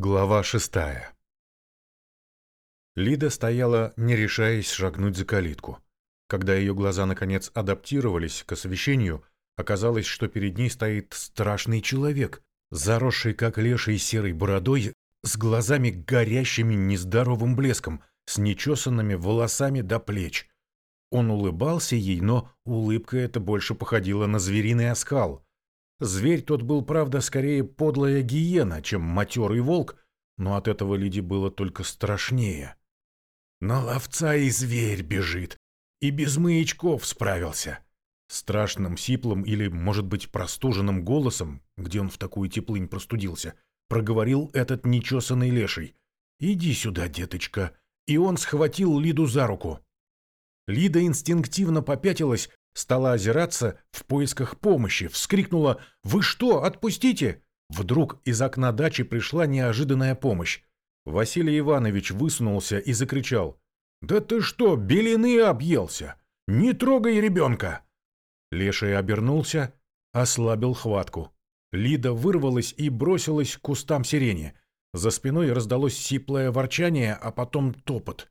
Глава шестая Лида стояла, не решаясь шагнуть за калитку. Когда ее глаза наконец адаптировались к освещению, оказалось, что перед ней стоит страшный человек, заросший как леший серой бородой, с глазами горящими нездоровым блеском, с нечесанными волосами до плеч. Он улыбался ей, но улыбка эта больше походила на звериный оскал — Зверь тот был, правда, скорее подлая гиена, чем матерый волк, но от этого Лиде было только страшнее. На ловца и зверь бежит, и без маячков справился. Страшным, сиплым или, может быть, простуженным голосом, где он в такую теплынь простудился, проговорил этот нечесанный леший. «Иди сюда, деточка!» И он схватил Лиду за руку. Лида инстинктивно попятилась, стала озираться в поисках помощи, вскрикнула «Вы что, отпустите!» Вдруг из окна дачи пришла неожиданная помощь. Василий Иванович высунулся и закричал «Да ты что, белины объелся? Не трогай ребенка!» Леший обернулся, ослабил хватку. Лида вырвалась и бросилась к кустам сирени. За спиной раздалось сиплое ворчание, а потом топот.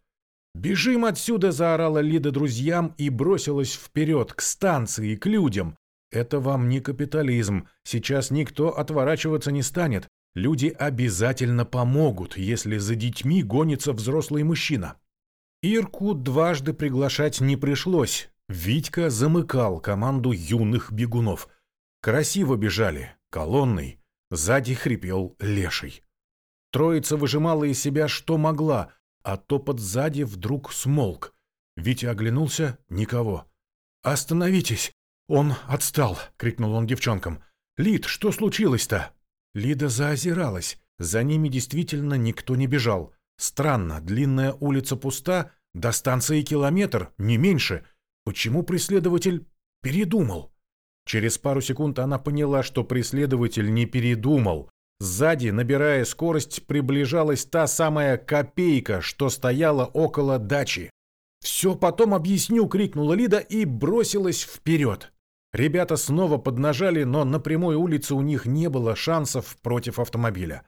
«Бежим отсюда!» – заорала Лида друзьям и бросилась вперед, к станции, к людям. «Это вам не капитализм. Сейчас никто отворачиваться не станет. Люди обязательно помогут, если за детьми гонится взрослый мужчина». Ирку дважды приглашать не пришлось. Витька замыкал команду юных бегунов. Красиво бежали, колонной. Сзади хрипел леший. Троица выжимала из себя что могла, а топот сзади вдруг смолк. Витя оглянулся — никого. «Остановитесь! Он отстал!» — крикнул он девчонкам. «Лид, что случилось-то?» Лида заозиралась. За ними действительно никто не бежал. Странно, длинная улица пуста, до станции километр, не меньше. Почему преследователь передумал? Через пару секунд она поняла, что преследователь не передумал. Сзади, набирая скорость, приближалась та самая копейка, что стояла около дачи. «Все потом объясню!» — крикнула Лида и бросилась вперед. Ребята снова поднажали, но на прямой улице у них не было шансов против автомобиля.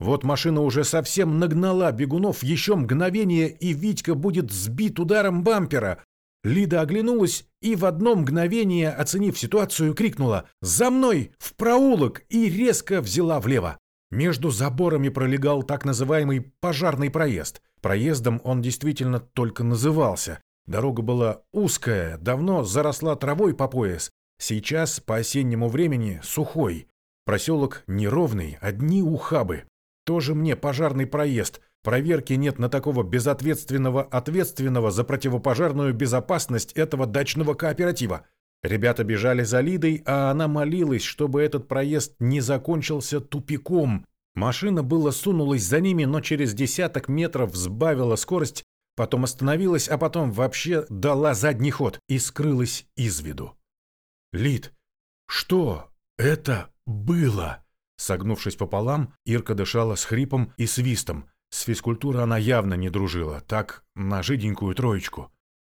Вот машина уже совсем нагнала бегунов еще мгновение, и Витька будет сбит ударом бампера. Лида оглянулась и в одно мгновение, оценив ситуацию, крикнула «За мной! В проулок!» и резко взяла влево. Между заборами пролегал так называемый пожарный проезд. Проездом он действительно только назывался. Дорога была узкая, давно заросла травой по пояс. Сейчас, по осеннему времени, сухой. Проселок неровный, одни ухабы. Тоже мне пожарный проезд, Проверки нет на такого безответственного ответственного за противопожарную безопасность этого дачного кооператива. Ребята бежали за Лидой, а она молилась, чтобы этот проезд не закончился тупиком. Машина было сунулась за ними, но через десяток метров сбавила скорость, потом остановилась, а потом вообще дала задний ход и скрылась из виду. «Лид, что это было?» Согнувшись пополам, Ирка дышала с хрипом и свистом. С физкультурой она явно не дружила, так на жиденькую троечку.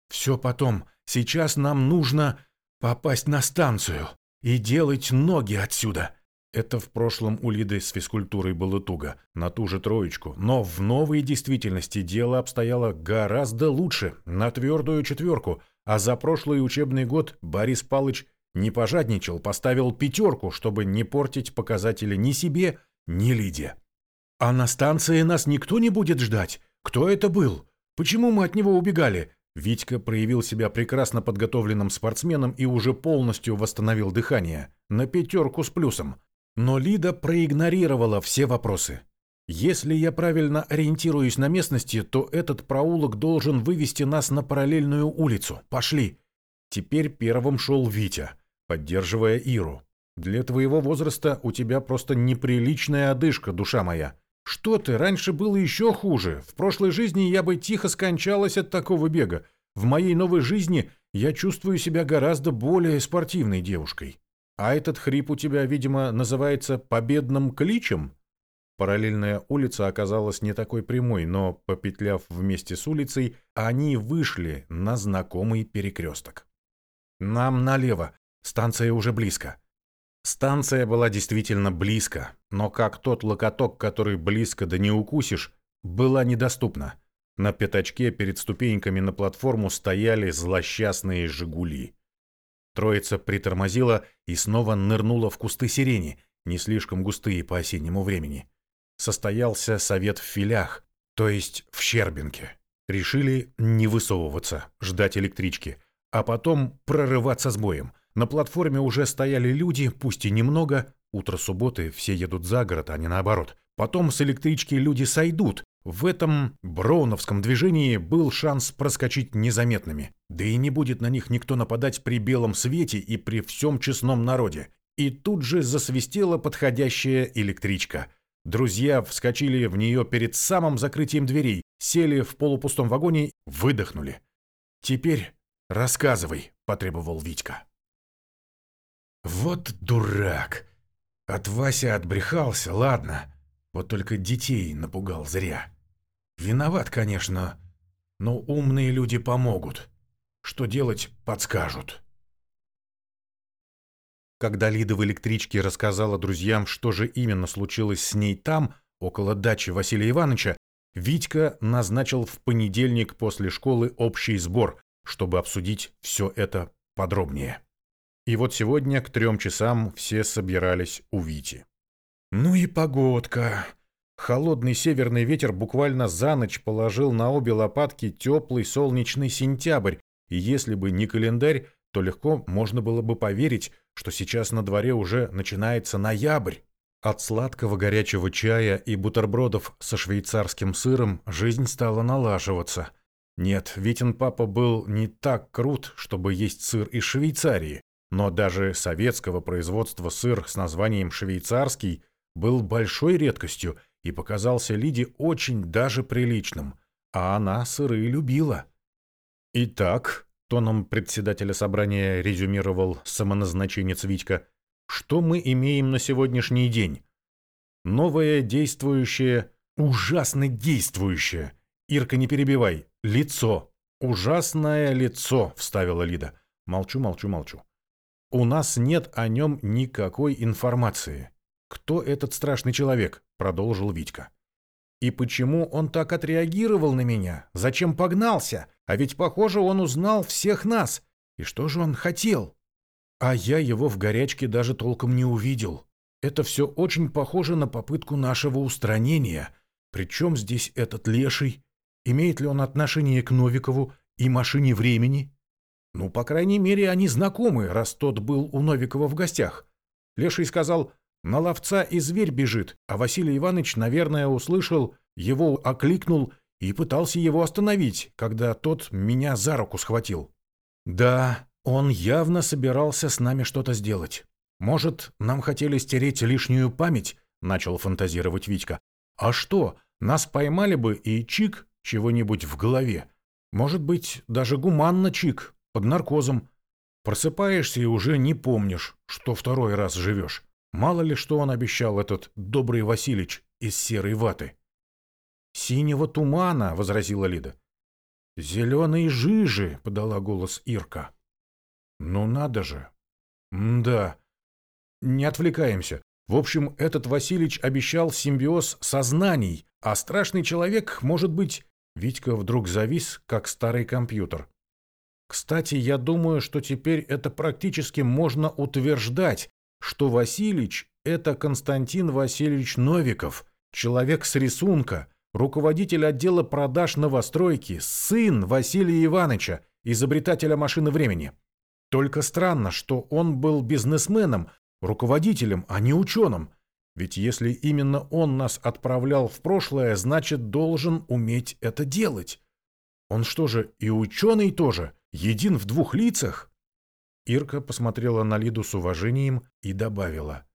Все потом. Сейчас нам нужно попасть на станцию и делать ноги отсюда. Это в прошлом у Лиды с физкультурой было туго, на ту же троечку. Но в новой действительности дело обстояло гораздо лучше, на твердую четверку. А за прошлый учебный год Борис Палыч не пожадничал, поставил пятерку, чтобы не портить показатели ни себе, ни Лиде. «А на станции нас никто не будет ждать? Кто это был? Почему мы от него убегали?» Витька проявил себя прекрасно подготовленным спортсменом и уже полностью восстановил дыхание. На пятерку с плюсом. Но Лида проигнорировала все вопросы. «Если я правильно ориентируюсь на местности, то этот проулок должен вывести нас на параллельную улицу. Пошли!» Теперь первым шел Витя, поддерживая Иру. «Для твоего возраста у тебя просто неприличная одышка, душа моя. «Что ты, раньше было еще хуже. В прошлой жизни я бы тихо скончалась от такого бега. В моей новой жизни я чувствую себя гораздо более спортивной девушкой. А этот хрип у тебя, видимо, называется победным кличем?» Параллельная улица оказалась не такой прямой, но, попетляв вместе с улицей, они вышли на знакомый перекресток. «Нам налево. Станция уже близко». Станция была действительно близко, но как тот локоток, который близко да не укусишь, была недоступна. На пятачке перед ступеньками на платформу стояли злосчастные «Жигули». Троица притормозила и снова нырнула в кусты сирени, не слишком густые по осеннему времени. Состоялся совет в филях, то есть в Щербинке. Решили не высовываться, ждать электрички, а потом прорываться с боем. На платформе уже стояли люди, пусть и немного. Утро субботы, все едут за город, а не наоборот. Потом с электрички люди сойдут. В этом броуновском движении был шанс проскочить незаметными. Да и не будет на них никто нападать при белом свете и при всем честном народе. И тут же засвистела подходящая электричка. Друзья вскочили в нее перед самым закрытием дверей, сели в полупустом вагоне, выдохнули. «Теперь рассказывай», — потребовал Витька. «Вот дурак! От Вася отбрехался, ладно. Вот только детей напугал зря. Виноват, конечно, но умные люди помогут. Что делать, подскажут». Когда Лида в электричке рассказала друзьям, что же именно случилось с ней там, около дачи Василия Ивановича, Витька назначил в понедельник после школы общий сбор, чтобы обсудить все это подробнее. И вот сегодня к трем часам все собирались у Вити. Ну и погодка. Холодный северный ветер буквально за ночь положил на обе лопатки теплый солнечный сентябрь, и если бы не календарь, то легко можно было бы поверить, что сейчас на дворе уже начинается ноябрь. От сладкого горячего чая и бутербродов со швейцарским сыром жизнь стала налаживаться. Нет, Витин папа был не так крут, чтобы есть сыр из Швейцарии, но даже советского производства сыр с названием «швейцарский» был большой редкостью и показался Лиде очень даже приличным, а она сыры любила. Итак, тоном председателя собрания резюмировал самоназначенец Витька, что мы имеем на сегодняшний день? Новое действующее, ужасно действующее. Ирка, не перебивай. Лицо. Ужасное лицо, вставила Лида. Молчу, молчу, молчу. У нас нет о нем никакой информации. Кто этот страшный человек? Продолжил Витька. И почему он так отреагировал на меня? Зачем погнался? А ведь, похоже, он узнал всех нас. И что же он хотел? А я его в горячке даже толком не увидел. Это все очень похоже на попытку нашего устранения. Причем здесь этот леший? Имеет ли он отношение к Новикову и машине времени? Ну, по крайней мере, они знакомы, раз тот был у Новикова в гостях. Леший сказал, на ловца и зверь бежит, а Василий Иванович, наверное, услышал, его окликнул и пытался его остановить, когда тот меня за руку схватил. Да, он явно собирался с нами что-то сделать. Может, нам хотели стереть лишнюю память, начал фантазировать Витька. А что, нас поймали бы и чик чего-нибудь в голове. Может быть, даже гуманно чик, под наркозом. Просыпаешься и уже не помнишь, что второй раз живешь. Мало ли что он обещал, этот добрый Василич из серой ваты. «Синего тумана», — возразила Лида. «Зеленой жижи», — подала голос Ирка. «Ну надо же». «Да. Не отвлекаемся. В общем, этот Василич обещал симбиоз сознаний, а страшный человек, может быть...» Витька вдруг завис, как старый компьютер. «Кстати, я думаю, что теперь это практически можно утверждать, что Василич – это Константин Васильевич Новиков, человек с рисунка, руководитель отдела продаж новостройки, сын Василия Ивановича, изобретателя машины времени. Только странно, что он был бизнесменом, руководителем, а не ученым. Ведь если именно он нас отправлял в прошлое, значит, должен уметь это делать. Он что же, и ученый тоже, един в двух лицах? Ирка посмотрела на Лиду с уважением и добавила.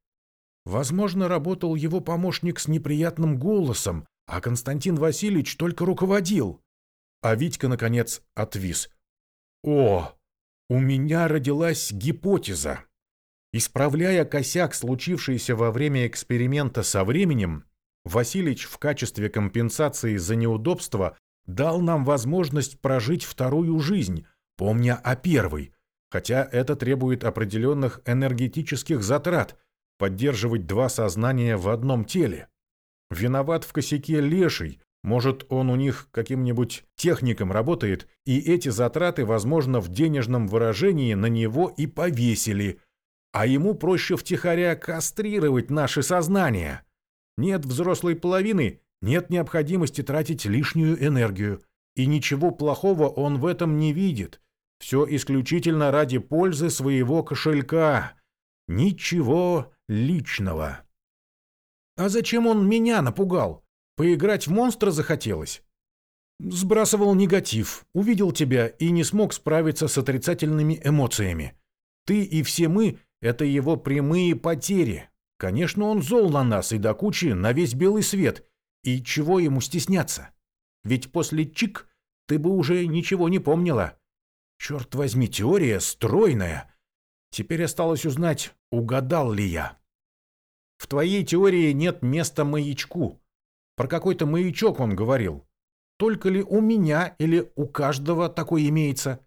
«Возможно, работал его помощник с неприятным голосом, а Константин Васильевич только руководил». А Витька, наконец, отвис. «О, у меня родилась гипотеза. Исправляя косяк, случившийся во время эксперимента со временем, Васильевич в качестве компенсации за неудобство дал нам возможность прожить вторую жизнь, помня о первой, хотя это требует определенных энергетических затрат – поддерживать два сознания в одном теле. Виноват в косяке леший, может, он у них каким-нибудь техником работает, и эти затраты, возможно, в денежном выражении на него и повесили, а ему проще втихаря кастрировать наше сознание. Нет взрослой половины, нет необходимости тратить лишнюю энергию, и ничего плохого он в этом не видит. Все исключительно ради пользы своего кошелька. Ничего личного. А зачем он меня напугал? Поиграть в монстра захотелось? Сбрасывал негатив, увидел тебя и не смог справиться с отрицательными эмоциями. Ты и все мы — это его прямые потери. Конечно, он зол на нас и до кучи на весь белый свет. И чего ему стесняться? Ведь после чик ты бы уже ничего не помнила. Черт возьми, теория стройная. Теперь осталось узнать, угадал ли я. В твоей теории нет места маячку. Про какой-то маячок он говорил. Только ли у меня или у каждого такой имеется?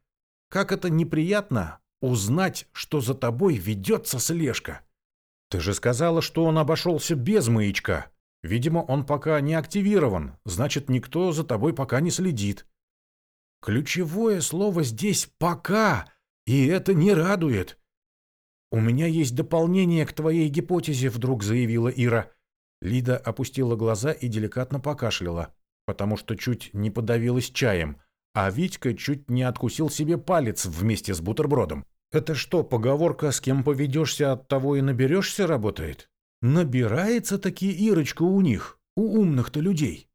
Как это неприятно узнать, что за тобой ведется слежка. Ты же сказала, что он обошелся без маячка. Видимо, он пока не активирован, значит, никто за тобой пока не следит. Ключевое слово здесь «пока», и это не радует. «У меня есть дополнение к твоей гипотезе», — вдруг заявила Ира. Лида опустила глаза и деликатно покашляла, потому что чуть не подавилась чаем, а Витька чуть не откусил себе палец вместе с бутербродом. «Это что, поговорка «с кем поведешься, от того и наберешься» работает? Набирается-таки Ирочка у них, у умных-то людей».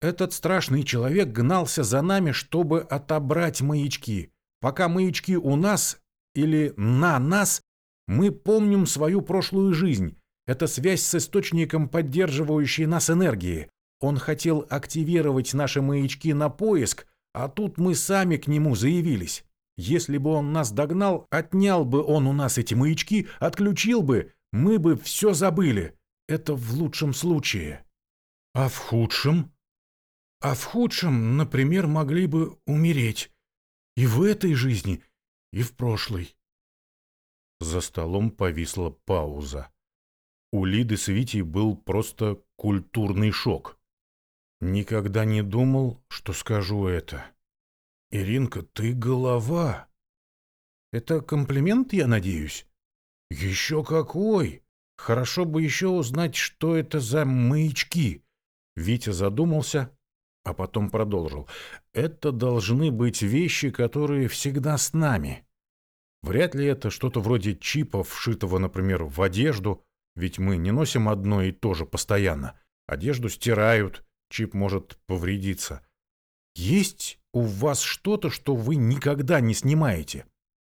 Этот страшный человек гнался за нами, чтобы отобрать маячки. Пока маячки у нас или на нас, мы помним свою прошлую жизнь, это связь с источником, поддерживающей нас энергии. Он хотел активировать наши маячки на поиск, а тут мы сами к нему заявились. Если бы он нас догнал, отнял бы он у нас эти маячки, отключил бы, мы бы все забыли. Это в лучшем случае. А в худшем? А в худшем, например, могли бы умереть. И в этой жизни, и в прошлой. За столом повисла пауза. У Лиды с Витей был просто культурный шок. Никогда не думал, что скажу это. Иринка, ты голова. Это комплимент, я надеюсь? Еще какой! Хорошо бы еще узнать, что это за маячки. Витя задумался, а потом продолжил. Это должны быть вещи, которые всегда с нами. Вряд ли это что-то вроде чипа, вшитого, например, в одежду, ведь мы не носим одно и то же постоянно. Одежду стирают, чип может повредиться. Есть у вас что-то, что вы никогда не снимаете?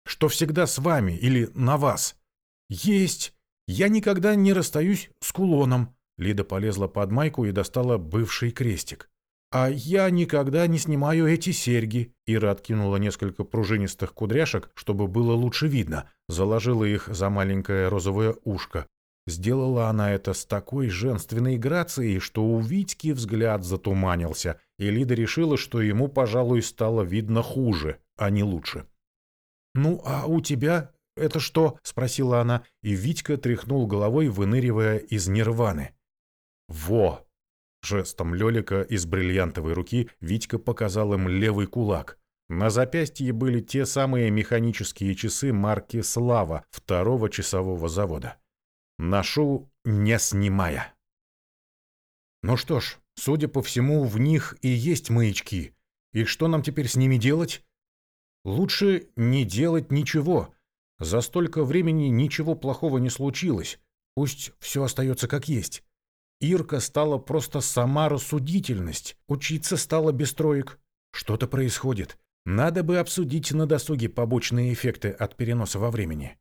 Что всегда с вами или на вас? Есть. Я никогда не расстаюсь с кулоном. Лида полезла под майку и достала бывший крестик. «А я никогда не снимаю эти серьги». Ира откинула несколько пружинистых кудряшек, чтобы было лучше видно, заложила их за маленькое розовое ушко. Сделала она это с такой женственной грацией, что у Витьки взгляд затуманился, и Лида решила, что ему, пожалуй, стало видно хуже, а не лучше. «Ну, а у тебя это что?» — спросила она, и Витька тряхнул головой, выныривая из нирваны. «Во!» Жестом Лёлика из бриллиантовой руки Витька показал им левый кулак. На запястье были те самые механические часы марки «Слава» второго часового завода. Ношу, не снимая. Ну что ж, судя по всему, в них и есть маячки. И что нам теперь с ними делать? Лучше не делать ничего. За столько времени ничего плохого не случилось. Пусть все остается как есть. Ирка стала просто сама рассудительность. Учиться стала без троек. Что-то происходит. Надо бы обсудить на досуге побочные эффекты от переноса во времени.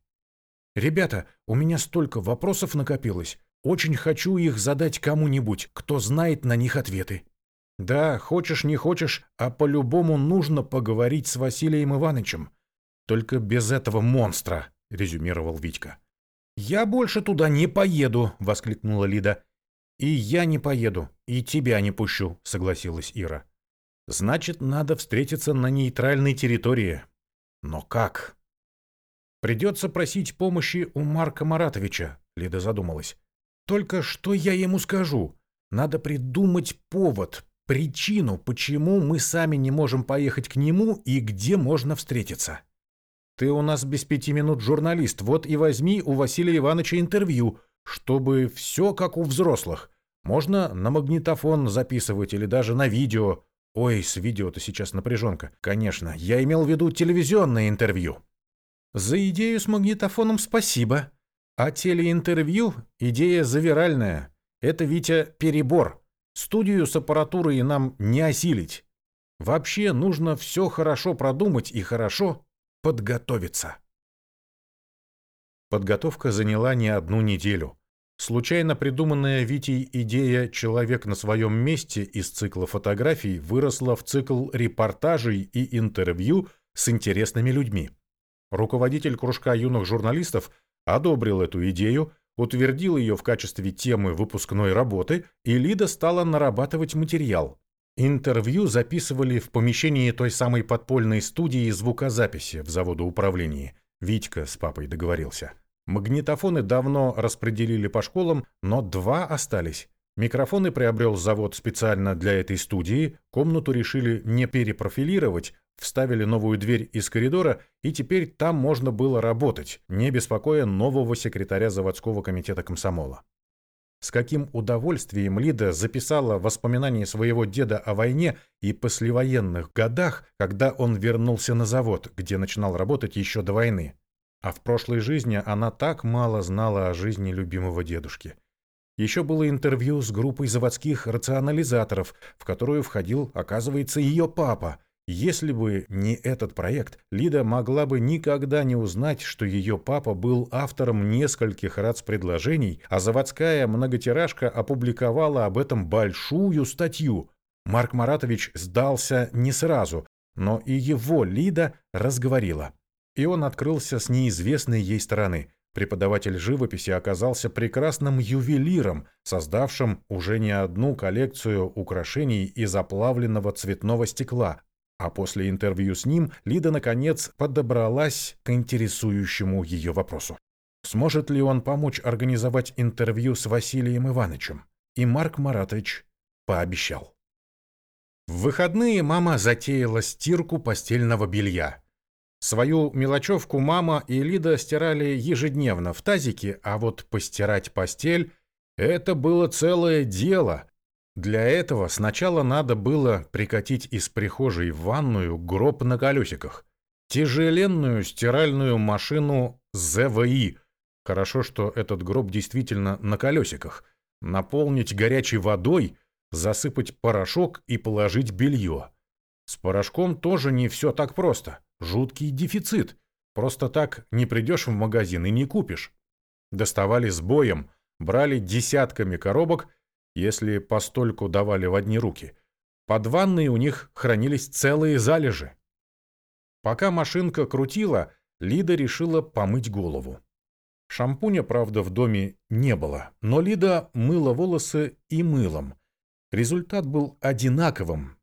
«Ребята, у меня столько вопросов накопилось. Очень хочу их задать кому-нибудь, кто знает на них ответы». «Да, хочешь не хочешь, а по-любому нужно поговорить с Василием Ивановичем. Только без этого монстра», — резюмировал Витька. «Я больше туда не поеду», — воскликнула Лида. «И я не поеду, и тебя не пущу», — согласилась Ира. «Значит, надо встретиться на нейтральной территории. Но как? Придется просить помощи у Марка Маратовича, Лида задумалась. Только что я ему скажу? Надо придумать повод, причину, почему мы сами не можем поехать к нему и где можно встретиться. Ты у нас без пяти минут журналист, вот и возьми у Василия Ивановича интервью, чтобы все как у взрослых. Можно на магнитофон записывать или даже на видео. Ой, с видео-то сейчас напряженка. Конечно, я имел в виду телевизионное интервью. За идею с магнитофоном спасибо. А телеинтервью – идея завиральная. Это, Витя, перебор. Студию с аппаратурой нам не осилить. Вообще нужно все хорошо продумать и хорошо подготовиться. Подготовка заняла не одну неделю. Случайно придуманная Витей идея «Человек на своем месте» из цикла фотографий выросла в цикл репортажей и интервью с интересными людьми. Руководитель кружка юных журналистов одобрил эту идею, утвердил ее в качестве темы выпускной работы, и Лида стала нарабатывать материал. Интервью записывали в помещении той самой подпольной студии звукозаписи в заводоуправлении. Витька с папой договорился. Магнитофоны давно распределили по школам, но два остались. Микрофоны приобрел завод специально для этой студии, комнату решили не перепрофилировать, вставили новую дверь из коридора, и теперь там можно было работать, не беспокоя нового секретаря заводского комитета комсомола. С каким удовольствием Лида записала воспоминания своего деда о войне и послевоенных годах, когда он вернулся на завод, где начинал работать еще до войны. А в прошлой жизни она так мало знала о жизни любимого дедушки. Еще было интервью с группой заводских рационализаторов, в которую входил, оказывается, ее папа. Если бы не этот проект, Лида могла бы никогда не узнать, что ее папа был автором нескольких РАЦ-предложений, а заводская многотиражка опубликовала об этом большую статью. Марк Маратович сдался не сразу, но и его Лида разговорила и он открылся с неизвестной ей стороны. Преподаватель живописи оказался прекрасным ювелиром, создавшим уже не одну коллекцию украшений из оплавленного цветного стекла, а после интервью с ним Лида, наконец, подобралась к интересующему ее вопросу. Сможет ли он помочь организовать интервью с Василием Ивановичем? И Марк Маратович пообещал. В выходные мама затеяла стирку постельного белья. Свою мелочевку мама и Лида стирали ежедневно в тазике, а вот постирать постель – это было целое дело. Для этого сначала надо было прикатить из прихожей в ванную гроб на колесиках, тяжеленную стиральную машину ЗВИ. Хорошо, что этот гроб действительно на колесиках. Наполнить горячей водой, засыпать порошок и положить белье. С порошком тоже не все так просто – Жуткий дефицит. Просто так не придешь в магазин и не купишь. Доставали с боем, брали десятками коробок, если постольку давали в одни руки. Под ванной у них хранились целые залежи. Пока машинка крутила, Лида решила помыть голову. Шампуня, правда, в доме не было, но Лида мыла волосы и мылом. Результат был одинаковым,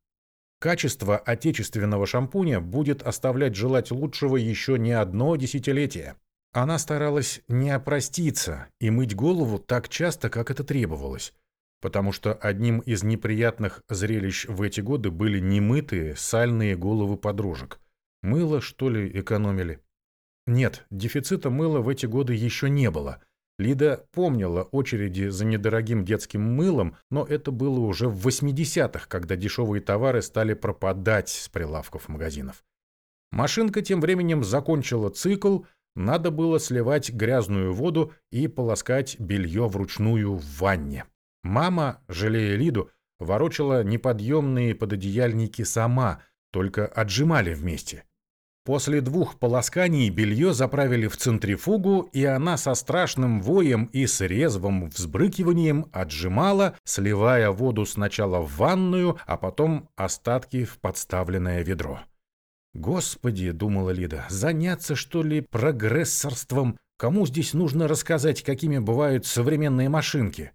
Качество отечественного шампуня будет оставлять желать лучшего еще не одно десятилетие. Она старалась не опроститься и мыть голову так часто, как это требовалось, потому что одним из неприятных зрелищ в эти годы были немытые сальные головы подружек. Мыло, что ли, экономили? Нет, дефицита мыла в эти годы еще не было – Лида помнила очереди за недорогим детским мылом, но это было уже в 80-х, когда дешевые товары стали пропадать с прилавков магазинов. Машинка тем временем закончила цикл, надо было сливать грязную воду и полоскать белье вручную в ванне. Мама, жалея Лиду, ворочала неподъемные пододеяльники сама, только отжимали вместе. После двух полосканий белье заправили в центрифугу, и она со страшным воем и с резвым взбрыкиванием отжимала, сливая воду сначала в ванную, а потом остатки в подставленное ведро. «Господи», — думала Лида, — «заняться, что ли, прогрессорством? Кому здесь нужно рассказать, какими бывают современные машинки?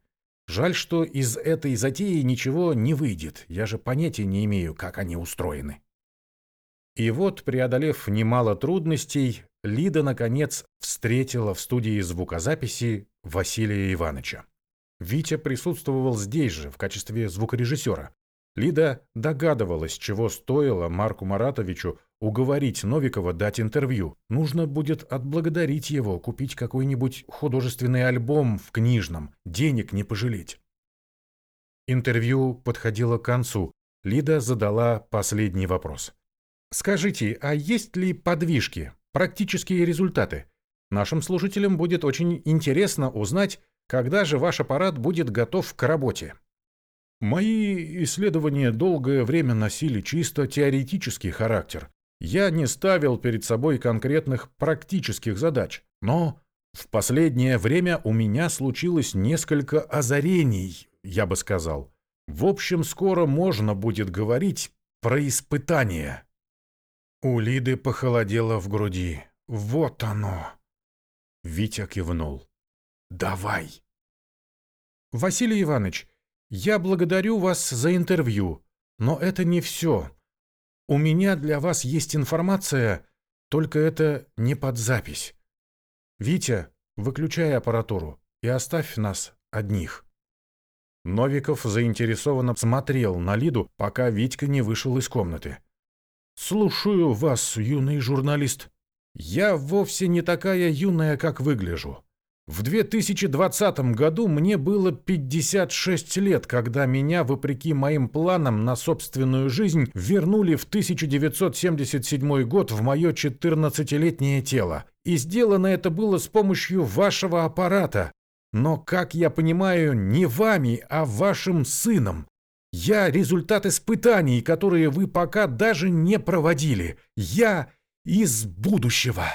Жаль, что из этой затеи ничего не выйдет, я же понятия не имею, как они устроены». И вот, преодолев немало трудностей, Лида, наконец, встретила в студии звукозаписи Василия Ивановича. Витя присутствовал здесь же, в качестве звукорежиссера. Лида догадывалась, чего стоило Марку Маратовичу уговорить Новикова дать интервью. Нужно будет отблагодарить его, купить какой-нибудь художественный альбом в книжном, денег не пожалеть. Интервью подходило к концу. Лида задала последний вопрос. «Скажите, а есть ли подвижки, практические результаты? Нашим слушателям будет очень интересно узнать, когда же ваш аппарат будет готов к работе». Мои исследования долгое время носили чисто теоретический характер. Я не ставил перед собой конкретных практических задач, но в последнее время у меня случилось несколько озарений, я бы сказал. В общем, скоро можно будет говорить про испытания. У Лиды похолодело в груди. Вот оно. Витя кивнул. Давай. Василий Иванович, я благодарю вас за интервью, но это не все. У меня для вас есть информация, только это не под запись. Витя, выключай аппаратуру и оставь нас одних. Новиков заинтересованно смотрел на Лиду, пока Витька не вышел из комнаты. «Слушаю вас, юный журналист. Я вовсе не такая юная, как выгляжу. В 2020 году мне было 56 лет, когда меня, вопреки моим планам на собственную жизнь, вернули в 1977 год в мое 14-летнее тело. И сделано это было с помощью вашего аппарата. Но, как я понимаю, не вами, а вашим сыном. Я результат испытаний, которые вы пока даже не проводили. Я из будущего.